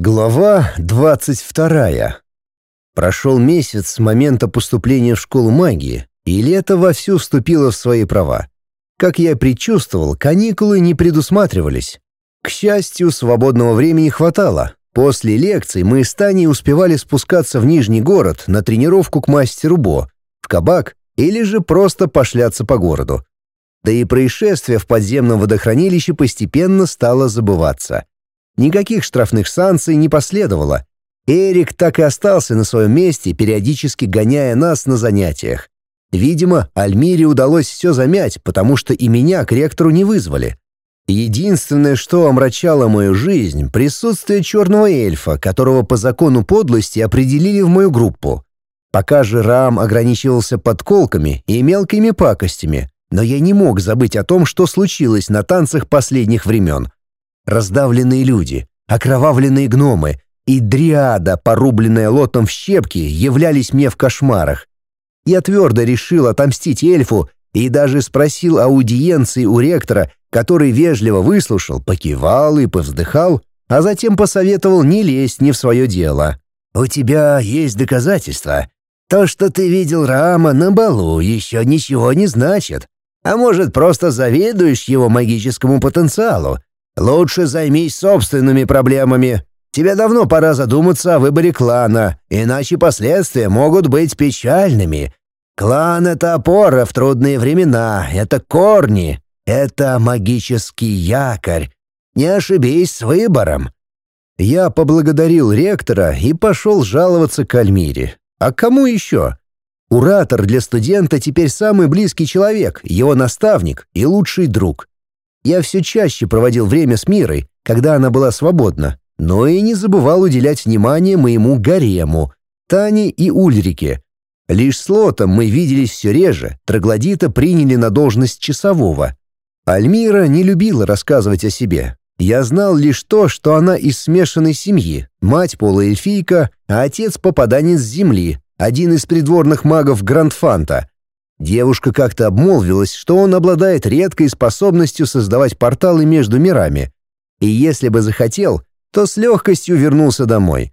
Глава 22. Прошел месяц с момента поступления в школу магии, и лето вовсю вступило в свои права. Как я предчувствовал, каникулы не предусматривались. К счастью, свободного времени хватало. После лекций мы с Таней успевали спускаться в Нижний город на тренировку к мастеру Бо, в кабак или же просто пошляться по городу. Да и происшествие в подземном водохранилище постепенно стало забываться. Никаких штрафных санкций не последовало. Эрик так и остался на своем месте, периодически гоняя нас на занятиях. Видимо, Альмире удалось все замять, потому что и меня к ректору не вызвали. Единственное, что омрачало мою жизнь, присутствие черного эльфа, которого по закону подлости определили в мою группу. Пока же Рам ограничивался подколками и мелкими пакостями, но я не мог забыть о том, что случилось на танцах последних времен — раздавленные люди, окровавленные гномы и дриада, порубленная лотом в щепки, являлись мне в кошмарах. Я твердо решил отомстить эльфу и даже спросил аудиенции у ректора, который вежливо выслушал, покивал и повздыхал, а затем посоветовал не лезть не в свое дело. «У тебя есть доказательства. То, что ты видел Рама на балу, еще ничего не значит. А может, просто завидуешь его магическому потенциалу. Лучше займись собственными проблемами. Тебе давно пора задуматься о выборе клана, иначе последствия могут быть печальными. Клан — это опора в трудные времена, это корни, это магический якорь. Не ошибись с выбором». Я поблагодарил ректора и пошел жаловаться к Альмире. А кому еще? Уратор для студента теперь самый близкий человек, его наставник и лучший друг. Я все чаще проводил время с Мирой, когда она была свободна, но и не забывал уделять внимание моему гарему, Тане и Ульрике. Лишь с Лотом мы виделись все реже, троглодита приняли на должность часового. Альмира не любила рассказывать о себе. Я знал лишь то, что она из смешанной семьи, мать полуэльфийка, а отец попаданец земли, один из придворных магов Грандфанта. Девушка как-то обмолвилась, что он обладает редкой способностью создавать порталы между мирами. И если бы захотел, то с легкостью вернулся домой.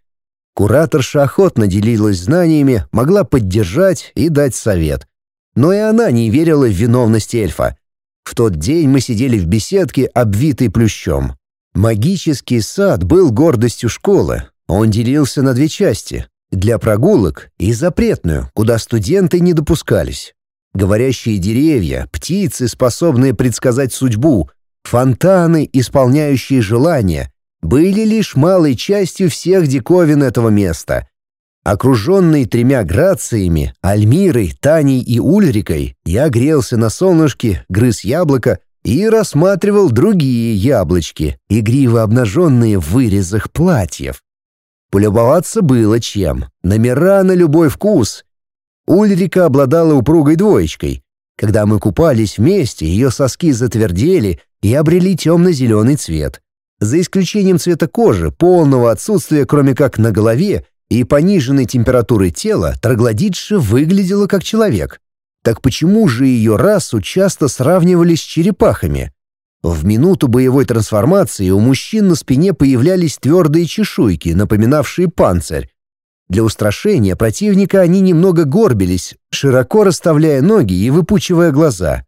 Кураторша охотно делилась знаниями, могла поддержать и дать совет. Но и она не верила в виновность эльфа. В тот день мы сидели в беседке, обвитой плющом. Магический сад был гордостью школы. Он делился на две части — для прогулок и запретную, куда студенты не допускались. Говорящие деревья, птицы, способные предсказать судьбу, фонтаны, исполняющие желания, были лишь малой частью всех диковин этого места. Окруженный тремя грациями, Альмирой, Таней и Ульрикой, я грелся на солнышке, грыз яблоко и рассматривал другие яблочки, игриво обнаженные в вырезах платьев. Полюбоваться было чем. Номера на любой вкус, Ульрика обладала упругой двоечкой. Когда мы купались вместе, ее соски затвердели и обрели темно-зеленый цвет. За исключением цвета кожи, полного отсутствия, кроме как на голове, и пониженной температуры тела, троглодитша выглядела как человек. Так почему же ее расу часто сравнивали с черепахами? В минуту боевой трансформации у мужчин на спине появлялись твердые чешуйки, напоминавшие панцирь, для устрашения противника они немного горбились, широко расставляя ноги и выпучивая глаза.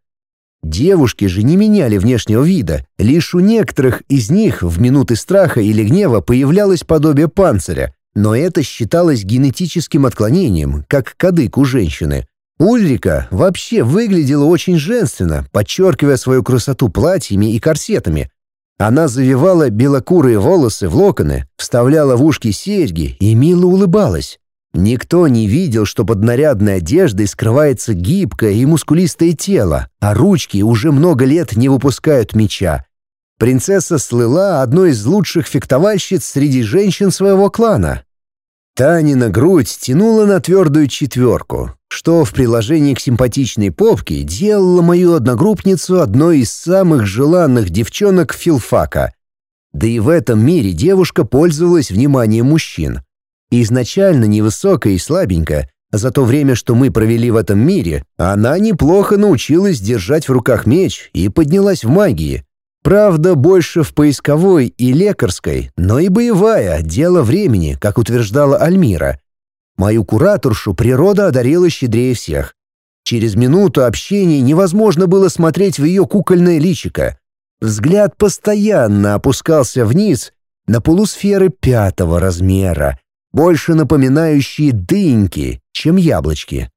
Девушки же не меняли внешнего вида, лишь у некоторых из них в минуты страха или гнева появлялось подобие панциря, но это считалось генетическим отклонением, как кадык у женщины. Ульрика вообще выглядела очень женственно, подчеркивая свою красоту платьями и корсетами, она завивала белокурые волосы в локоны, вставляла в ушки серьги и мило улыбалась. Никто не видел, что под нарядной одеждой скрывается гибкое и мускулистое тело, а ручки уже много лет не выпускают меча. Принцесса слыла одной из лучших фехтовальщиц среди женщин своего клана. Танина грудь тянула на твердую четверку, что в приложении к симпатичной попке делало мою одногруппницу одной из самых желанных девчонок филфака. Да и в этом мире девушка пользовалась вниманием мужчин. Изначально невысокая и слабенькая, за то время, что мы провели в этом мире, она неплохо научилась держать в руках меч и поднялась в магии. Правда, больше в поисковой и лекарской, но и боевая — дело времени, как утверждала Альмира. Мою кураторшу природа одарила щедрее всех. Через минуту общения невозможно было смотреть в ее кукольное личико. Взгляд постоянно опускался вниз на полусферы пятого размера, больше напоминающие дыньки, чем яблочки.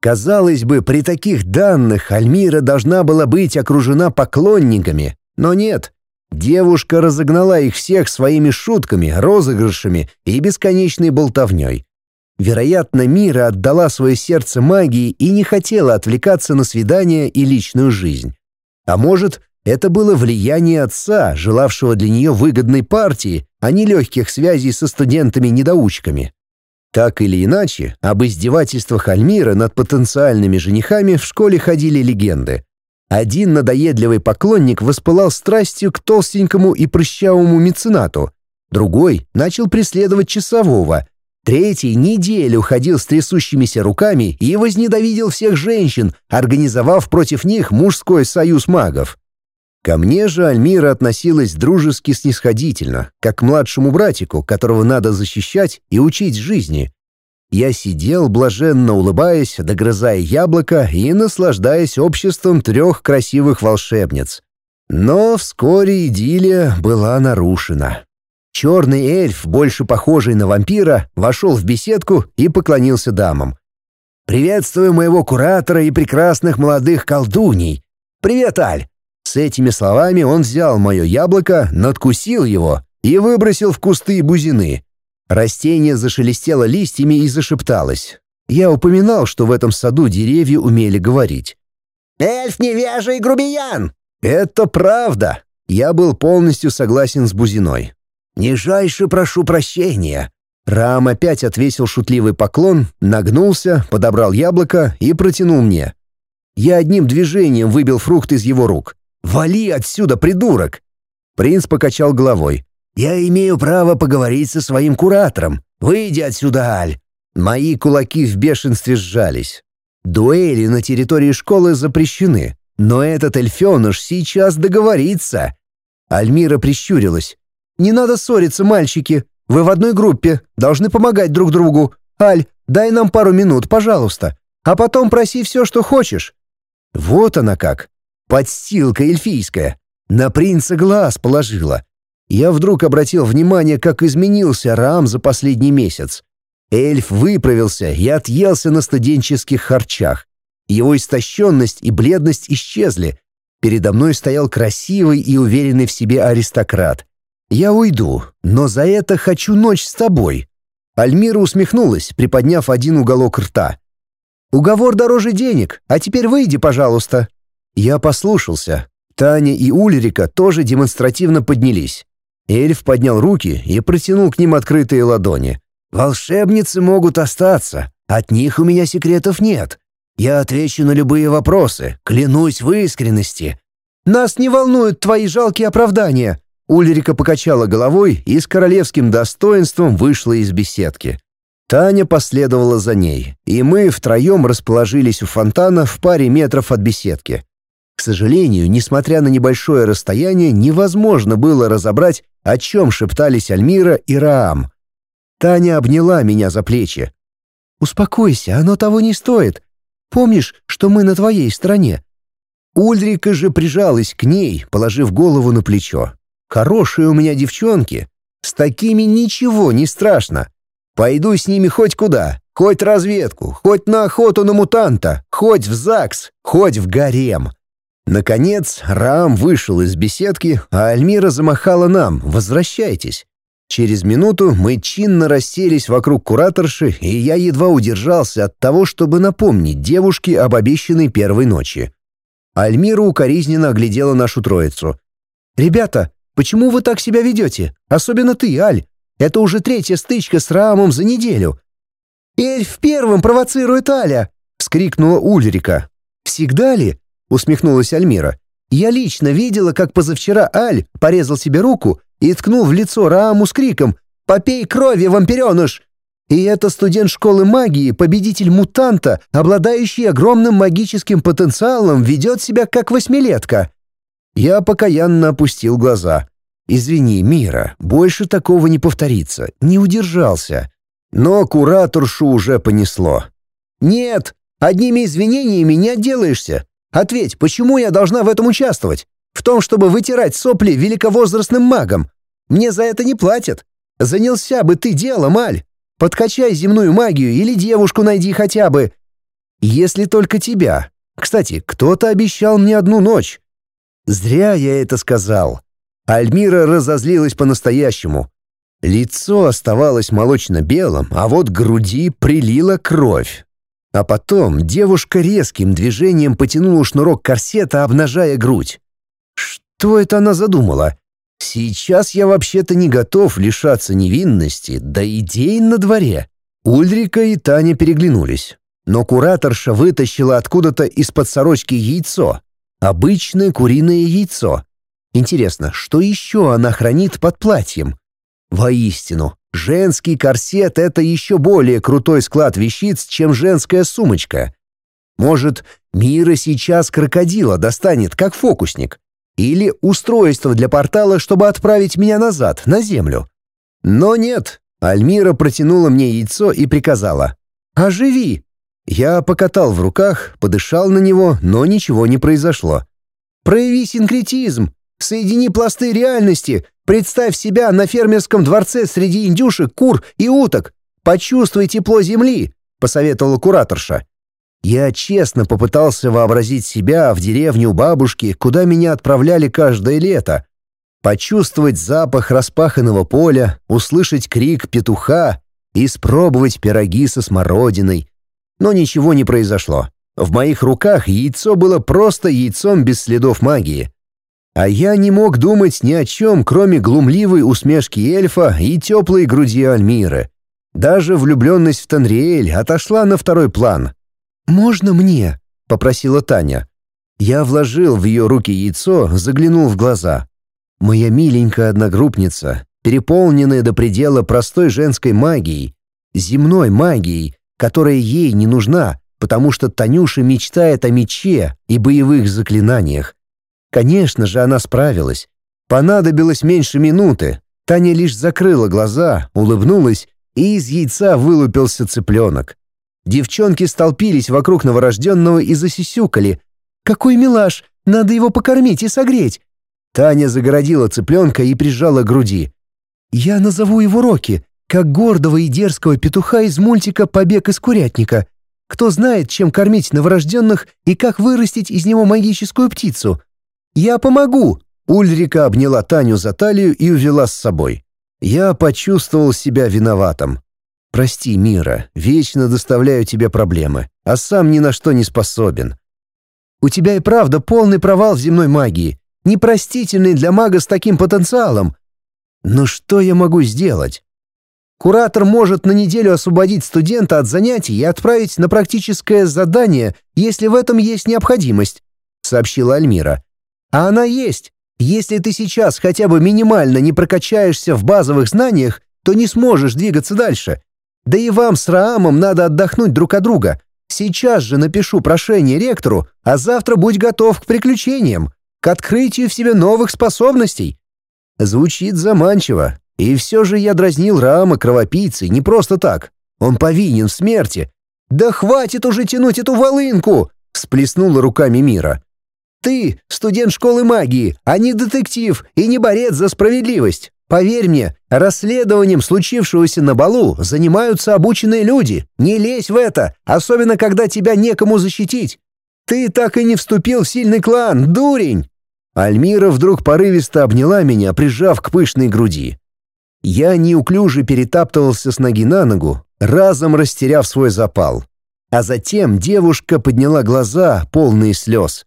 Казалось бы, при таких данных Альмира должна была быть окружена поклонниками, но нет. Девушка разогнала их всех своими шутками, розыгрышами и бесконечной болтовней. Вероятно, Мира отдала свое сердце магии и не хотела отвлекаться на свидания и личную жизнь. А может, это было влияние отца, желавшего для нее выгодной партии, а не легких связей со студентами-недоучками. Так или иначе, об издевательствах Альмира над потенциальными женихами в школе ходили легенды. Один надоедливый поклонник воспылал страстью к толстенькому и прыщавому меценату, другой начал преследовать часового, третий неделю ходил с трясущимися руками и возненавидел всех женщин, организовав против них мужской союз магов. Ко мне же Альмира относилась дружески снисходительно, как к младшему братику, которого надо защищать и учить жизни. Я сидел, блаженно улыбаясь, догрызая яблоко и наслаждаясь обществом трех красивых волшебниц. Но вскоре идиллия была нарушена. Черный эльф, больше похожий на вампира, вошел в беседку и поклонился дамам. «Приветствую моего куратора и прекрасных молодых колдуней! Привет, Аль! С этими словами он взял мое яблоко, надкусил его и выбросил в кусты бузины. Растение зашелестело листьями и зашепталось. Я упоминал, что в этом саду деревья умели говорить. «Эльф невежа и грубиян!» «Это правда!» Я был полностью согласен с Бузиной. «Нижайше прошу прощения!» Рам опять отвесил шутливый поклон, нагнулся, подобрал яблоко и протянул мне. Я одним движением выбил фрукт из его рук. «Вали отсюда, придурок!» Принц покачал головой. «Я имею право поговорить со своим куратором. Выйди отсюда, Аль!» Мои кулаки в бешенстве сжались. Дуэли на территории школы запрещены, но этот эльфеныш сейчас договорится. Альмира прищурилась. «Не надо ссориться, мальчики. Вы в одной группе, должны помогать друг другу. Аль, дай нам пару минут, пожалуйста. А потом проси все, что хочешь». Вот она как. Подстилка эльфийская. На принца глаз положила. Я вдруг обратил внимание, как изменился Рам за последний месяц. Эльф выправился и отъелся на студенческих харчах. Его истощенность и бледность исчезли. Передо мной стоял красивый и уверенный в себе аристократ. «Я уйду, но за это хочу ночь с тобой». Альмира усмехнулась, приподняв один уголок рта. «Уговор дороже денег, а теперь выйди, пожалуйста». Я послушался. Таня и Ульрика тоже демонстративно поднялись. Эльф поднял руки и протянул к ним открытые ладони. «Волшебницы могут остаться. От них у меня секретов нет. Я отвечу на любые вопросы, клянусь в искренности». «Нас не волнуют твои жалкие оправдания», Ульрика покачала головой и с королевским достоинством вышла из беседки. Таня последовала за ней, и мы втроем расположились у фонтана в паре метров от беседки. К сожалению, несмотря на небольшое расстояние, невозможно было разобрать, о чем шептались Альмира и Раам. Таня обняла меня за плечи. «Успокойся, оно того не стоит. Помнишь, что мы на твоей стороне?» Ульрика же прижалась к ней, положив голову на плечо. «Хорошие у меня девчонки. С такими ничего не страшно. Пойду с ними хоть куда, хоть разведку, хоть на охоту на мутанта, хоть в ЗАГС, хоть в гарем. Наконец, Раам вышел из беседки, а Альмира замахала нам «Возвращайтесь». Через минуту мы чинно расселись вокруг кураторши, и я едва удержался от того, чтобы напомнить девушке об обещанной первой ночи. Альмира укоризненно оглядела нашу троицу. «Ребята, почему вы так себя ведете? Особенно ты, Аль. Это уже третья стычка с Раамом за неделю». «Эльф первым провоцирует Аля!» — вскрикнула Ульрика. «Всегда ли?» — усмехнулась Альмира. «Я лично видела, как позавчера Аль порезал себе руку и ткнул в лицо Рааму с криком «Попей крови, вампиреныш!» И это студент школы магии, победитель мутанта, обладающий огромным магическим потенциалом, ведет себя как восьмилетка. Я покаянно опустил глаза. «Извини, Мира, больше такого не повторится. Не удержался». Но кураторшу уже понесло. «Нет, одними извинениями не отделаешься. Ответь, почему я должна в этом участвовать? В том, чтобы вытирать сопли великовозрастным магам. Мне за это не платят. Занялся бы ты делом, Аль. Подкачай земную магию или девушку найди хотя бы. Если только тебя. Кстати, кто-то обещал мне одну ночь. Зря я это сказал. Альмира разозлилась по-настоящему. Лицо оставалось молочно-белым, а вот груди прилила кровь. А потом девушка резким движением потянула шнурок корсета, обнажая грудь. Что это она задумала? Сейчас я вообще-то не готов лишаться невинности, да и день на дворе. Ульрика и Таня переглянулись. Но кураторша вытащила откуда-то из-под сорочки яйцо. Обычное куриное яйцо. Интересно, что еще она хранит под платьем? Воистину, женский корсет — это еще более крутой склад вещиц, чем женская сумочка. Может, Мира сейчас крокодила достанет, как фокусник. Или устройство для портала, чтобы отправить меня назад, на землю. Но нет, Альмира протянула мне яйцо и приказала. «Оживи!» Я покатал в руках, подышал на него, но ничего не произошло. «Прояви синкретизм! Соедини пласты реальности! Представь себя на фермерском дворце среди индюшек, кур и уток! Почувствуй тепло земли!» — посоветовала кураторша. Я честно попытался вообразить себя в деревне у бабушки, куда меня отправляли каждое лето. Почувствовать запах распаханного поля, услышать крик петуха и испробовать пироги со смородиной. Но ничего не произошло. В моих руках яйцо было просто яйцом без следов магии. А я не мог думать ни о чем, кроме глумливой усмешки эльфа и теплой груди Альмиры. Даже влюбленность в Танриэль отошла на второй план. «Можно мне?» — попросила Таня. Я вложил в ее руки яйцо, заглянул в глаза. Моя миленькая одногруппница, переполненная до предела простой женской магией, земной магией, которая ей не нужна, потому что Танюша мечтает о мече и боевых заклинаниях. Конечно же, она справилась. Понадобилось меньше минуты. Таня лишь закрыла глаза, улыбнулась, и из яйца вылупился цыпленок. Девчонки столпились вокруг новорожденного и засисюкали. «Какой милаш! Надо его покормить и согреть!» Таня загородила цыпленка и прижала к груди. «Я назову его Роки, как гордого и дерзкого петуха из мультика «Побег из курятника». Кто знает, чем кормить новорожденных и как вырастить из него магическую птицу? Я помогу!» Ульрика обняла Таню за талию и увела с собой. Я почувствовал себя виноватым. Прости, Мира, вечно доставляю тебе проблемы, а сам ни на что не способен. У тебя и правда полный провал в земной магии, непростительный для мага с таким потенциалом. Но что я могу сделать? Куратор может на неделю освободить студента от занятий и отправить на практическое задание, если в этом есть необходимость», — сообщила Альмира. «А она есть. Если ты сейчас хотя бы минимально не прокачаешься в базовых знаниях, то не сможешь двигаться дальше. Да и вам с Раамом надо отдохнуть друг от друга. Сейчас же напишу прошение ректору, а завтра будь готов к приключениям, к открытию в себе новых способностей». Звучит заманчиво. И все же я дразнил Раама кровопийцей не просто так. Он повинен в смерти. «Да хватит уже тянуть эту волынку!» — всплеснула руками Мира. «Ты — студент школы магии, а не детектив и не борец за справедливость. Поверь мне, расследованием случившегося на балу занимаются обученные люди. Не лезь в это, особенно когда тебя некому защитить. Ты так и не вступил в сильный клан, дурень!» Альмира вдруг порывисто обняла меня, прижав к пышной груди. Я неуклюже перетаптывался с ноги на ногу, разом растеряв свой запал. А затем девушка подняла глаза, полные слез.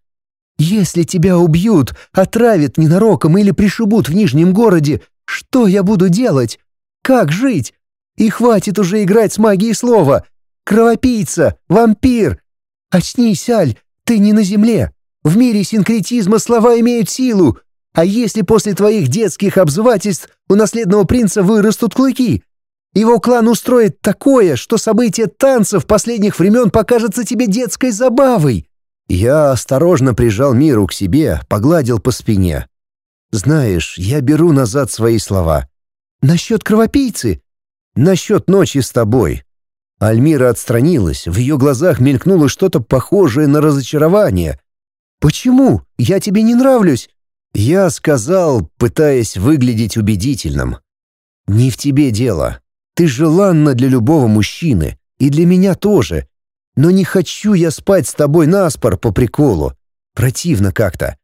«Если тебя убьют, отравят ненароком или пришибут в Нижнем городе, что я буду делать? Как жить? И хватит уже играть с магией слова. Кровопийца, вампир. Очнись, Аль, ты не на земле. В мире синкретизма слова имеют силу. А если после твоих детских обзывательств у наследного принца вырастут клыки? Его клан устроит такое, что событие танцев последних времен покажется тебе детской забавой. Я осторожно прижал Миру к себе, погладил по спине. Знаешь, я беру назад свои слова. Насчет кровопийцы? Насчет ночи с тобой. Альмира отстранилась, в ее глазах мелькнуло что-то похожее на разочарование. «Почему? Я тебе не нравлюсь?» Я сказал, пытаясь выглядеть убедительным. «Не в тебе дело. Ты желанна для любого мужчины, и для меня тоже. Но не хочу я спать с тобой наспор по приколу. Противно как-то».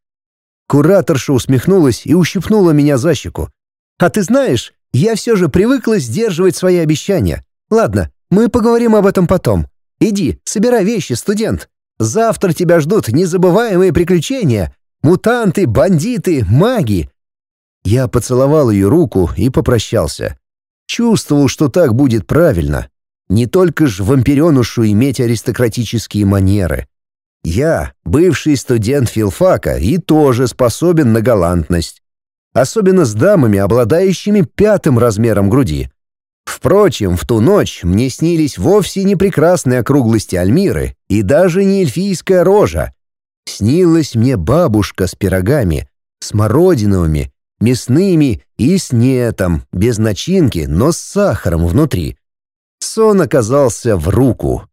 Кураторша усмехнулась и ущипнула меня за щеку. «А ты знаешь, я все же привыкла сдерживать свои обещания. Ладно, мы поговорим об этом потом. Иди, собирай вещи, студент. Завтра тебя ждут незабываемые приключения. Мутанты, бандиты, маги. Я поцеловал ее руку и попрощался. Чувствовал, что так будет правильно. Не только ж вампиренушу иметь аристократические манеры. Я, бывший студент филфака, и тоже способен на галантность. Особенно с дамами, обладающими пятым размером груди. Впрочем, в ту ночь мне снились вовсе не прекрасные округлости Альмиры и даже не эльфийская рожа. Снилась мне бабушка с пирогами, смородиновыми, мясными и с нетом, без начинки, но с сахаром внутри. Сон оказался в руку.